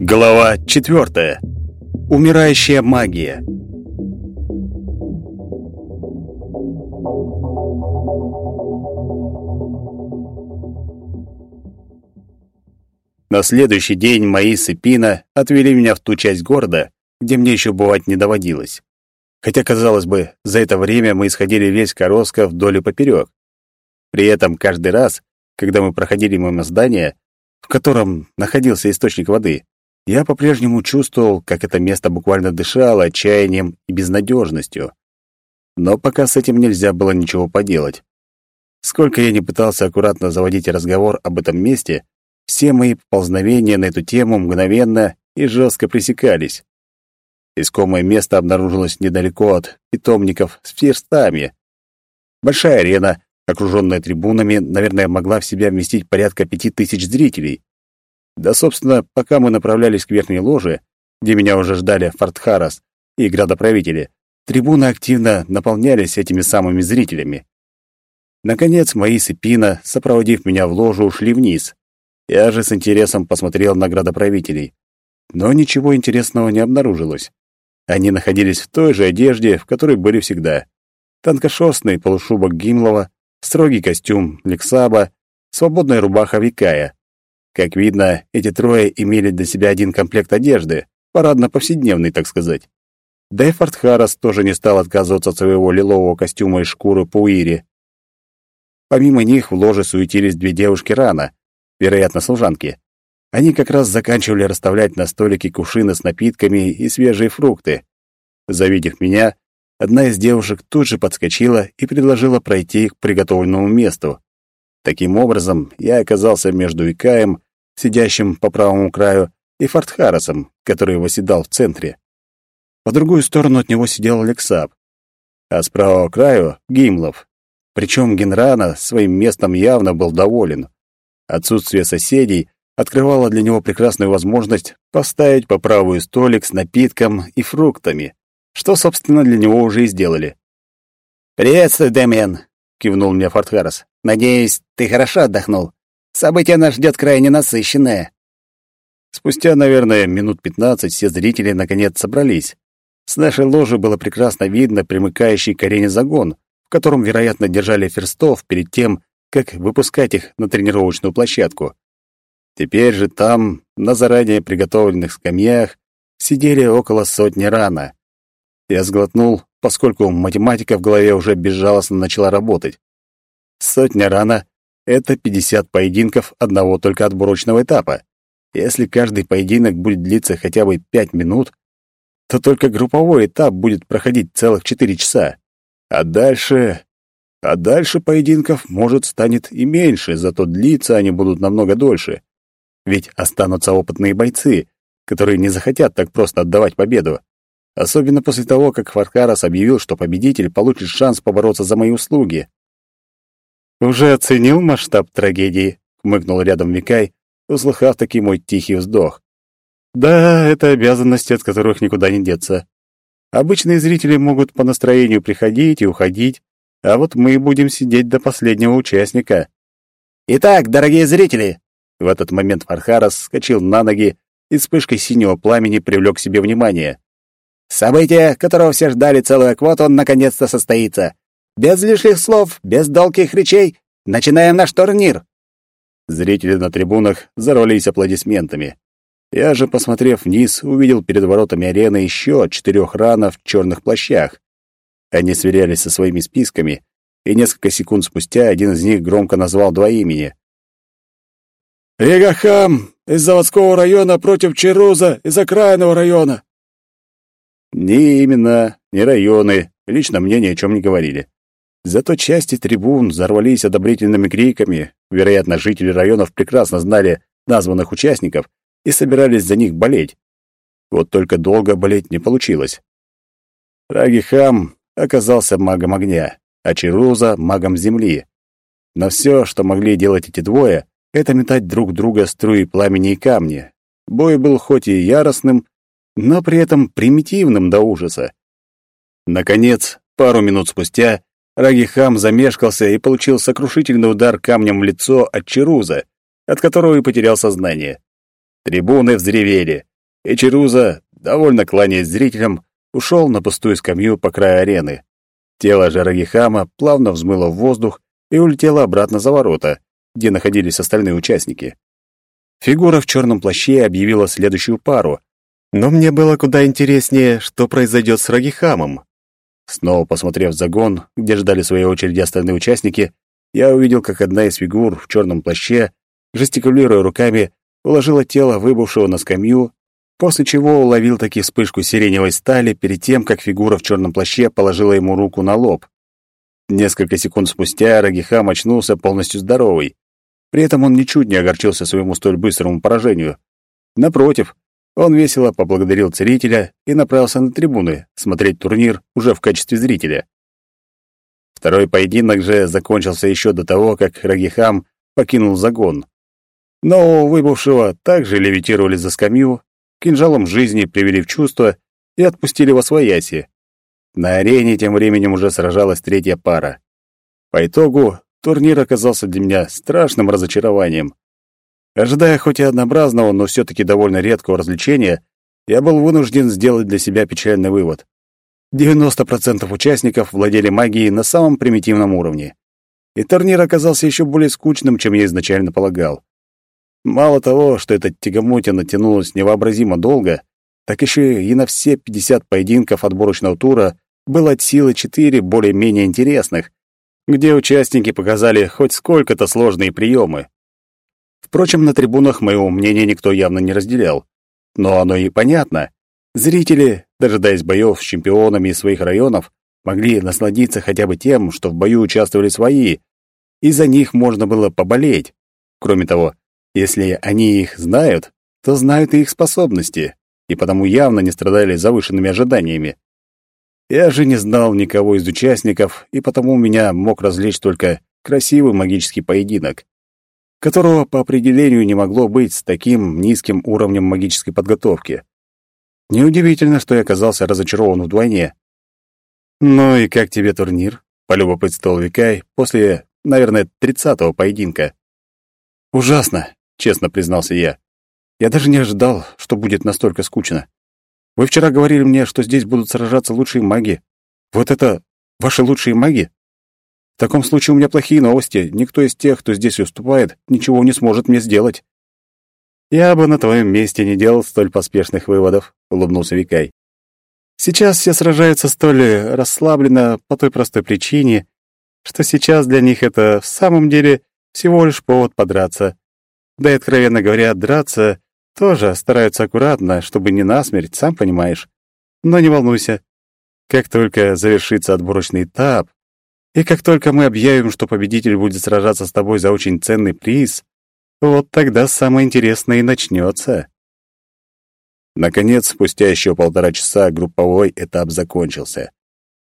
Глава четвертая. Умирающая магия. На следующий день мои сыпина отвели меня в ту часть города, где мне еще бывать не доводилось. Хотя, казалось бы, за это время мы исходили весь Короска вдоль и поперек. При этом каждый раз, когда мы проходили мимо здания, в котором находился источник воды, я по-прежнему чувствовал, как это место буквально дышало отчаянием и безнадежностью. Но пока с этим нельзя было ничего поделать. Сколько я не пытался аккуратно заводить разговор об этом месте, все мои поползновения на эту тему мгновенно и жестко пресекались. Искомое место обнаружилось недалеко от питомников с ферстами. Большая арена, окруженная трибунами, наверное, могла в себя вместить порядка пяти тысяч зрителей. Да, собственно, пока мы направлялись к верхней ложе, где меня уже ждали Фортхарас и градоправители, трибуны активно наполнялись этими самыми зрителями. Наконец, мои сыпина, сопроводив меня в ложу, ушли вниз. Я же с интересом посмотрел на градоправителей. Но ничего интересного не обнаружилось. Они находились в той же одежде, в которой были всегда. Тонкошерстный полушубок Гимлова, строгий костюм Лексаба, свободная рубаха Викая. Как видно, эти трое имели для себя один комплект одежды, парадно-повседневный, так сказать. Да и Фортхарас тоже не стал отказываться от своего лилового костюма из шкуры Пуири. Помимо них в ложе суетились две девушки рано, вероятно, служанки. Они как раз заканчивали расставлять на столике кувшины с напитками и свежие фрукты. Завидев меня, одна из девушек тут же подскочила и предложила пройти к приготовленному месту. Таким образом, я оказался между Икаем, сидящим по правому краю, и Фортхарасом, который восседал в центре. По другую сторону от него сидел Алексаб, а с правого краю — Гимлов. Причем Генрана своим местом явно был доволен. Отсутствие соседей открывало для него прекрасную возможность поставить по правую столик с напитком и фруктами, что, собственно, для него уже и сделали. «Приветствую, Дэмиан», — кивнул мне Фортхарас. «Надеюсь, ты хорошо отдохнул. Событие нас ждет крайне насыщенное». Спустя, наверное, минут пятнадцать все зрители наконец собрались. С нашей ложи было прекрасно видно примыкающий к арене загон, в котором, вероятно, держали ферстов перед тем, как выпускать их на тренировочную площадку. Теперь же там, на заранее приготовленных скамьях, сидели около сотни рана. Я сглотнул, поскольку математика в голове уже безжалостно начала работать. Сотня рана — это 50 поединков одного только отборочного этапа. Если каждый поединок будет длиться хотя бы 5 минут, то только групповой этап будет проходить целых 4 часа. А дальше... А дальше поединков, может, станет и меньше, зато длиться они будут намного дольше. Ведь останутся опытные бойцы, которые не захотят так просто отдавать победу. Особенно после того, как Фаркарас объявил, что победитель получит шанс побороться за мои услуги. «Уже оценил масштаб трагедии?» — хмыкнул рядом Викай, услыхав таки мой тихий вздох. «Да, это обязанности, от которых никуда не деться. Обычные зрители могут по настроению приходить и уходить, а вот мы будем сидеть до последнего участника». «Итак, дорогие зрители, в этот момент Фархарас вскочил на ноги и вспышкой синего пламени привлек к себе внимание. «Событие, которого все ждали целую квоту, наконец-то состоится. Без лишних слов, без долгих речей, начинаем наш турнир!» Зрители на трибунах зарвались аплодисментами. Я же, посмотрев вниз, увидел перед воротами арены еще четырех ранов в черных плащах. Они сверялись со своими списками, и несколько секунд спустя один из них громко назвал два имени. Регахам из заводского района против Черуза из окраинного района. Ни имена, ни районы лично мне ни о чем не говорили. Зато части трибун взорвались одобрительными криками. Вероятно, жители районов прекрасно знали названных участников и собирались за них болеть. Вот только долго болеть не получилось. Рагихам оказался магом огня, а Чируза — магом земли. Но все, что могли делать эти двое, это метать друг друга струи пламени и камни. Бой был хоть и яростным, но при этом примитивным до ужаса. Наконец, Пару минут спустя Рагихам замешкался и получил сокрушительный удар камнем в лицо от Чаруза, от которого и потерял сознание. Трибуны взревели, и Чаруза, довольно кланяясь зрителям, ушел на пустую скамью по краю арены. Тело же Рагихама плавно взмыло в воздух и улетело обратно за ворота, где находились остальные участники. Фигура в черном плаще объявила следующую пару, но мне было куда интереснее, что произойдет с Рагихамом. Снова посмотрев загон, где ждали своей очереди остальные участники, я увидел, как одна из фигур в черном плаще, жестикулируя руками, уложила тело выбывшего на скамью, после чего уловил таки вспышку сиреневой стали перед тем, как фигура в черном плаще положила ему руку на лоб. Несколько секунд спустя Рагихам очнулся полностью здоровый. При этом он ничуть не огорчился своему столь быстрому поражению. Напротив, он весело поблагодарил целителя и направился на трибуны смотреть турнир уже в качестве зрителя. Второй поединок же закончился еще до того, как Рагихам покинул загон. Но выбывшего также левитировали за скамью, кинжалом жизни привели в чувство и отпустили во свояси. На арене тем временем уже сражалась третья пара. По итогу турнир оказался для меня страшным разочарованием. Ожидая хоть и однообразного, но все-таки довольно редкого развлечения, я был вынужден сделать для себя печальный вывод. 90% участников владели магией на самом примитивном уровне. И турнир оказался еще более скучным, чем я изначально полагал. Мало того, что эта тягомотина тянулась невообразимо долго, так еще и на все 50 поединков отборочного тура было от силы 4 более-менее интересных, где участники показали хоть сколько-то сложные приемы. Впрочем, на трибунах моего мнения никто явно не разделял. Но оно и понятно. Зрители, дожидаясь боев с чемпионами из своих районов, могли насладиться хотя бы тем, что в бою участвовали свои, и за них можно было поболеть. Кроме того, если они их знают, то знают и их способности, и потому явно не страдали завышенными ожиданиями. Я же не знал никого из участников, и потому меня мог развлечь только красивый магический поединок которого по определению не могло быть с таким низким уровнем магической подготовки. Неудивительно, что я оказался разочарован вдвойне. «Ну и как тебе турнир?» — полюбопытствовал Викай после, наверное, тридцатого поединка. «Ужасно», — честно признался я. «Я даже не ожидал, что будет настолько скучно. Вы вчера говорили мне, что здесь будут сражаться лучшие маги. Вот это ваши лучшие маги?» В таком случае у меня плохие новости. Никто из тех, кто здесь уступает, ничего не сможет мне сделать. Я бы на твоем месте не делал столь поспешных выводов, улыбнулся Викай. Сейчас все сражаются столь расслабленно по той простой причине, что сейчас для них это в самом деле всего лишь повод подраться. Да и, откровенно говоря, драться тоже стараются аккуратно, чтобы не насмерть, сам понимаешь. Но не волнуйся. Как только завершится отборочный этап, и как только мы объявим, что победитель будет сражаться с тобой за очень ценный приз, вот тогда самое интересное и начнется. Наконец, спустя еще полтора часа групповой этап закончился.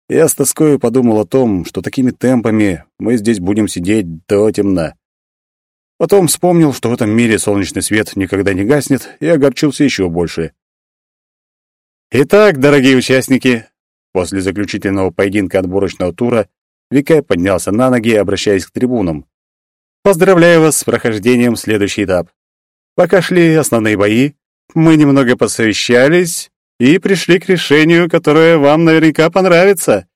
Я с тоской подумал о том, что такими темпами мы здесь будем сидеть до темна. Потом вспомнил, что в этом мире солнечный свет никогда не гаснет, и огорчился еще больше. Итак, дорогие участники, после заключительного поединка отборочного тура Викай поднялся на ноги, обращаясь к трибунам. «Поздравляю вас с прохождением следующий этап. Пока шли основные бои, мы немного посовещались и пришли к решению, которое вам наверняка понравится.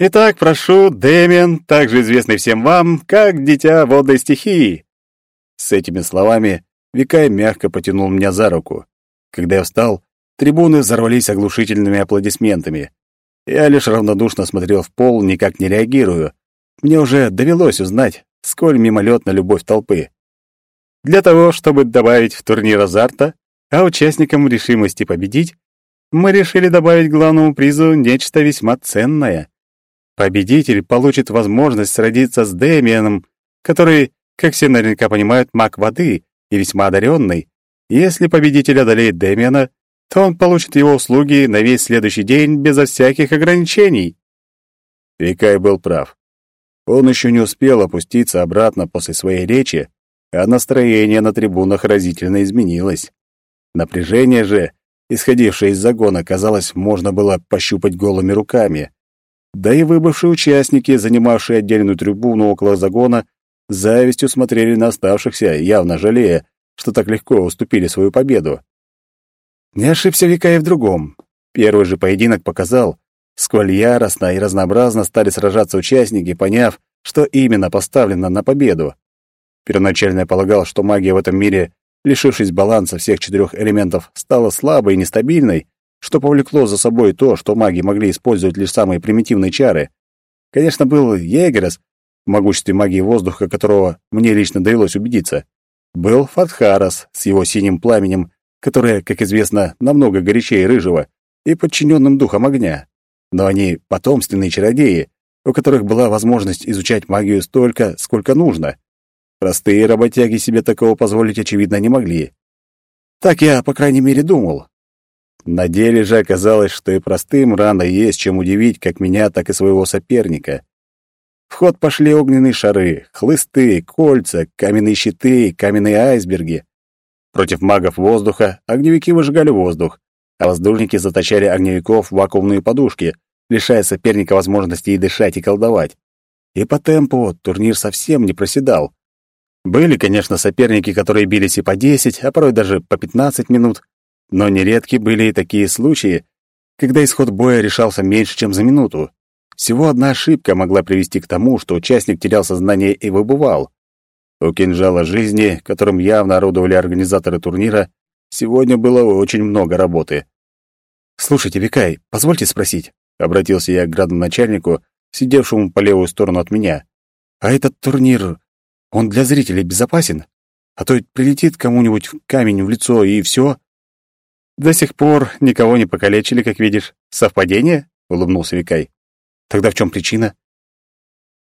Итак, прошу, Дэмиан, также известный всем вам, как Дитя Водной Стихии». С этими словами Викай мягко потянул меня за руку. Когда я встал, трибуны взорвались оглушительными аплодисментами. Я лишь равнодушно смотрел в пол, никак не реагирую. Мне уже довелось узнать, сколь мимолетна любовь толпы. Для того, чтобы добавить в турнир азарта, а участникам решимости победить, мы решили добавить главному призу нечто весьма ценное. Победитель получит возможность сразиться с Дэмианом, который, как все наверняка понимают, маг воды и весьма одаренный. Если победитель одолеет Дэмиана, то он получит его услуги на весь следующий день безо всяких ограничений. Викай был прав. Он еще не успел опуститься обратно после своей речи, а настроение на трибунах разительно изменилось. Напряжение же, исходившее из загона, казалось, можно было пощупать голыми руками. Да и выбывшие участники, занимавшие отдельную трибуну около загона, завистью смотрели на оставшихся, явно жалея, что так легко уступили свою победу. Не ошибся века и в другом. Первый же поединок показал, сколь яростно и разнообразно стали сражаться участники, поняв, что именно поставлено на победу. Первоначально я полагал, что магия в этом мире, лишившись баланса всех четырех элементов, стала слабой и нестабильной, что повлекло за собой то, что маги могли использовать лишь самые примитивные чары. Конечно, был Егерес, в могуществе магии воздуха которого мне лично довелось убедиться. Был Фатхарас с его синим пламенем, которое, как известно, намного горячее рыжего, и подчиненным духом огня. Но они потомственные чародеи, у которых была возможность изучать магию столько, сколько нужно. Простые работяги себе такого позволить, очевидно, не могли. Так я, по крайней мере, думал. На деле же оказалось, что и простым рано есть чем удивить как меня, так и своего соперника. В ход пошли огненные шары, хлысты, кольца, каменные щиты, каменные айсберги. Против магов воздуха огневики выжигали воздух, а воздушники заточали огневиков в вакуумные подушки, лишая соперника возможности и дышать, и колдовать. И по темпу турнир совсем не проседал. Были, конечно, соперники, которые бились и по 10, а порой даже по 15 минут, но нередки были и такие случаи, когда исход боя решался меньше, чем за минуту. Всего одна ошибка могла привести к тому, что участник терял сознание и выбывал. У кинжала жизни, которым явно орудовали организаторы турнира, сегодня было очень много работы. «Слушайте, Викай, позвольте спросить», — обратился я к градоначальнику, сидевшему по левую сторону от меня. «А этот турнир, он для зрителей безопасен? А то прилетит кому-нибудь камень в лицо, и все. «До сих пор никого не покалечили, как видишь. Совпадение?» — улыбнулся Викай. «Тогда в чем причина?»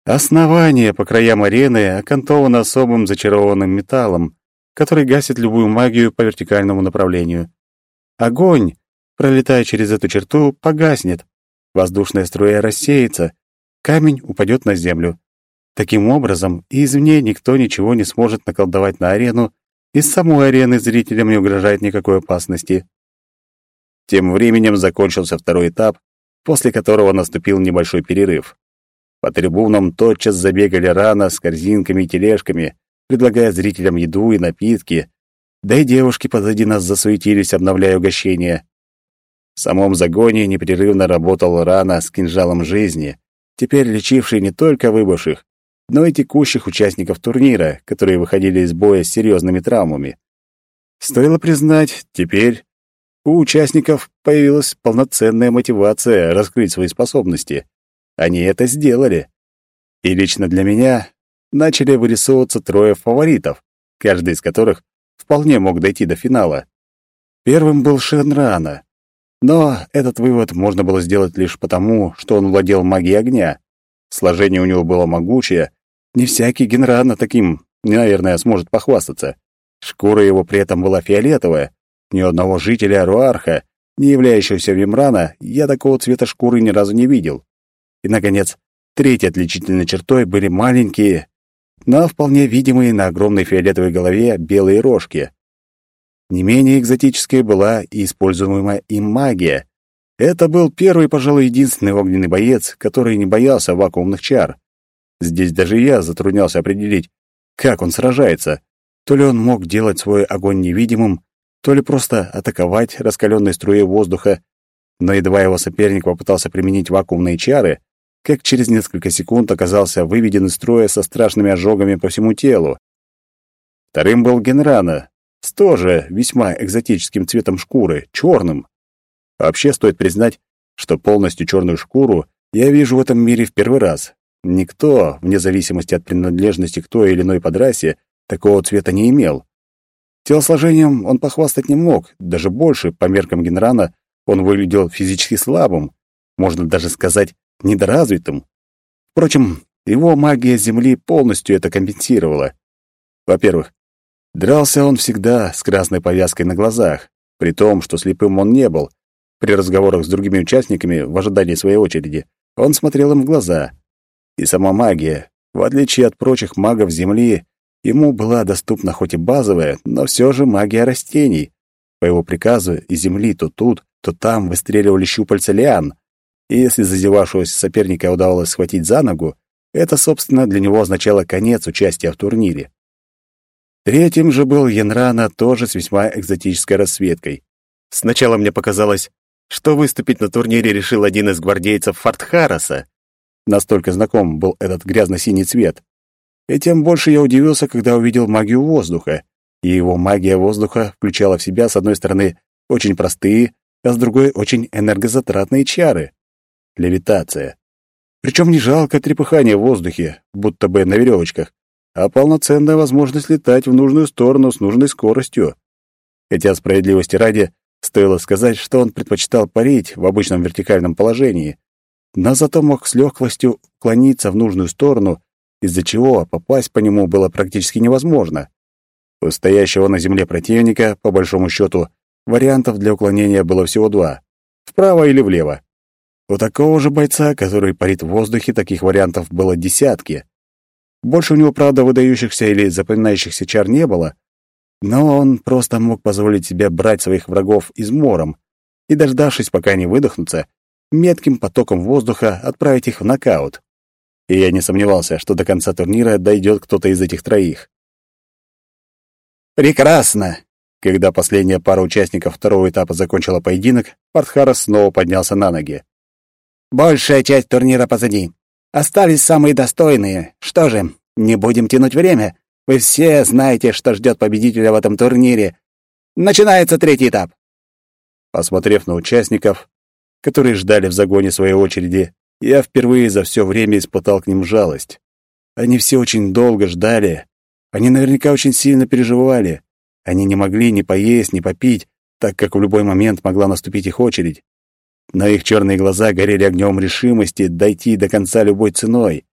Основание по краям арены окантовано особым зачарованным металлом, который гасит любую магию по вертикальному направлению. Огонь, пролетая через эту черту, погаснет. Воздушная струя рассеется, камень упадет на землю. Таким образом, извне никто ничего не сможет наколдовать на арену, и с самой арены зрителям не угрожает никакой опасности. Тем временем закончился второй этап, после которого наступил небольшой перерыв. По трибунам тотчас забегали рано с корзинками и тележками, предлагая зрителям еду и напитки, да и девушки позади нас засуетились, обновляя угощения. В самом загоне непрерывно работал рано с кинжалом жизни, теперь лечивший не только выбывших, но и текущих участников турнира, которые выходили из боя с серьезными травмами. Стоило признать, теперь у участников появилась полноценная мотивация раскрыть свои способности. Они это сделали. И лично для меня начали вырисовываться трое фаворитов, каждый из которых вполне мог дойти до финала. Первым был Шенрана. Но этот вывод можно было сделать лишь потому, что он владел магией огня. Сложение у него было могучее. Не всякий Генрана таким, наверное, сможет похвастаться. Шкура его при этом была фиолетовая. Ни одного жителя Руарха, не являющегося Вимрана, я такого цвета шкуры ни разу не видел. И, наконец, третьей отличительной чертой были маленькие, но вполне видимые на огромной фиолетовой голове белые рожки. Не менее экзотической была и используемая им магия. Это был первый, пожалуй, единственный огненный боец, который не боялся вакуумных чар. Здесь даже я затруднялся определить, как он сражается. То ли он мог делать свой огонь невидимым, то ли просто атаковать раскаленной струей воздуха, но едва его соперник попытался применить вакуумные чары, как через несколько секунд оказался выведен из строя со страшными ожогами по всему телу. Вторым был Генрана, с тоже весьма экзотическим цветом шкуры, черным. Вообще стоит признать, что полностью черную шкуру я вижу в этом мире в первый раз. Никто, вне зависимости от принадлежности к той или иной подрасе, такого цвета не имел. Телосложением он похвастать не мог, даже больше, по меркам Генрана, он выглядел физически слабым, можно даже сказать, недоразвитым. Впрочем, его магия Земли полностью это компенсировала. Во-первых, дрался он всегда с красной повязкой на глазах, при том, что слепым он не был. При разговорах с другими участниками в ожидании своей очереди он смотрел им в глаза. И сама магия, в отличие от прочих магов Земли, ему была доступна хоть и базовая, но все же магия растений. По его приказу из Земли то тут, то там выстреливали щупальца лиан, И если зазевавшегося соперника удавалось схватить за ногу, это, собственно, для него означало конец участия в турнире. Третьим же был Янрана, тоже с весьма экзотической расцветкой. Сначала мне показалось, что выступить на турнире решил один из гвардейцев Фортхараса. Настолько знаком был этот грязно-синий цвет. И тем больше я удивился, когда увидел магию воздуха. И его магия воздуха включала в себя, с одной стороны, очень простые, а с другой — очень энергозатратные чары. Левитация. Причем не жалко трепыхание в воздухе, будто бы на веревочках, а полноценная возможность летать в нужную сторону с нужной скоростью. Хотя справедливости ради, стоило сказать, что он предпочитал парить в обычном вертикальном положении, но зато мог с легкостью клониться в нужную сторону, из-за чего попасть по нему было практически невозможно. У стоящего на земле противника, по большому счету, вариантов для уклонения было всего два — вправо или влево. У такого же бойца, который парит в воздухе, таких вариантов было десятки. Больше у него, правда, выдающихся или запоминающихся чар не было, но он просто мог позволить себе брать своих врагов измором и, дождавшись, пока они выдохнутся, метким потоком воздуха отправить их в нокаут. И я не сомневался, что до конца турнира дойдет кто-то из этих троих. «Прекрасно!» Когда последняя пара участников второго этапа закончила поединок, Партхарас снова поднялся на ноги. Большая часть турнира позади. Остались самые достойные. Что же, не будем тянуть время. Вы все знаете, что ждет победителя в этом турнире. Начинается третий этап. Посмотрев на участников, которые ждали в загоне своей очереди, я впервые за все время испытал к ним жалость. Они все очень долго ждали. Они наверняка очень сильно переживали. Они не могли ни поесть, ни попить, так как в любой момент могла наступить их очередь но их черные глаза горели огнем решимости дойти до конца любой ценой.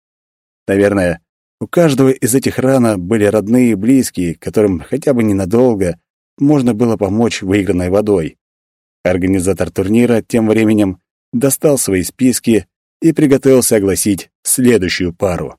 Наверное, у каждого из этих рана были родные и близкие, которым хотя бы ненадолго можно было помочь выигранной водой. Организатор турнира тем временем достал свои списки и приготовился огласить следующую пару.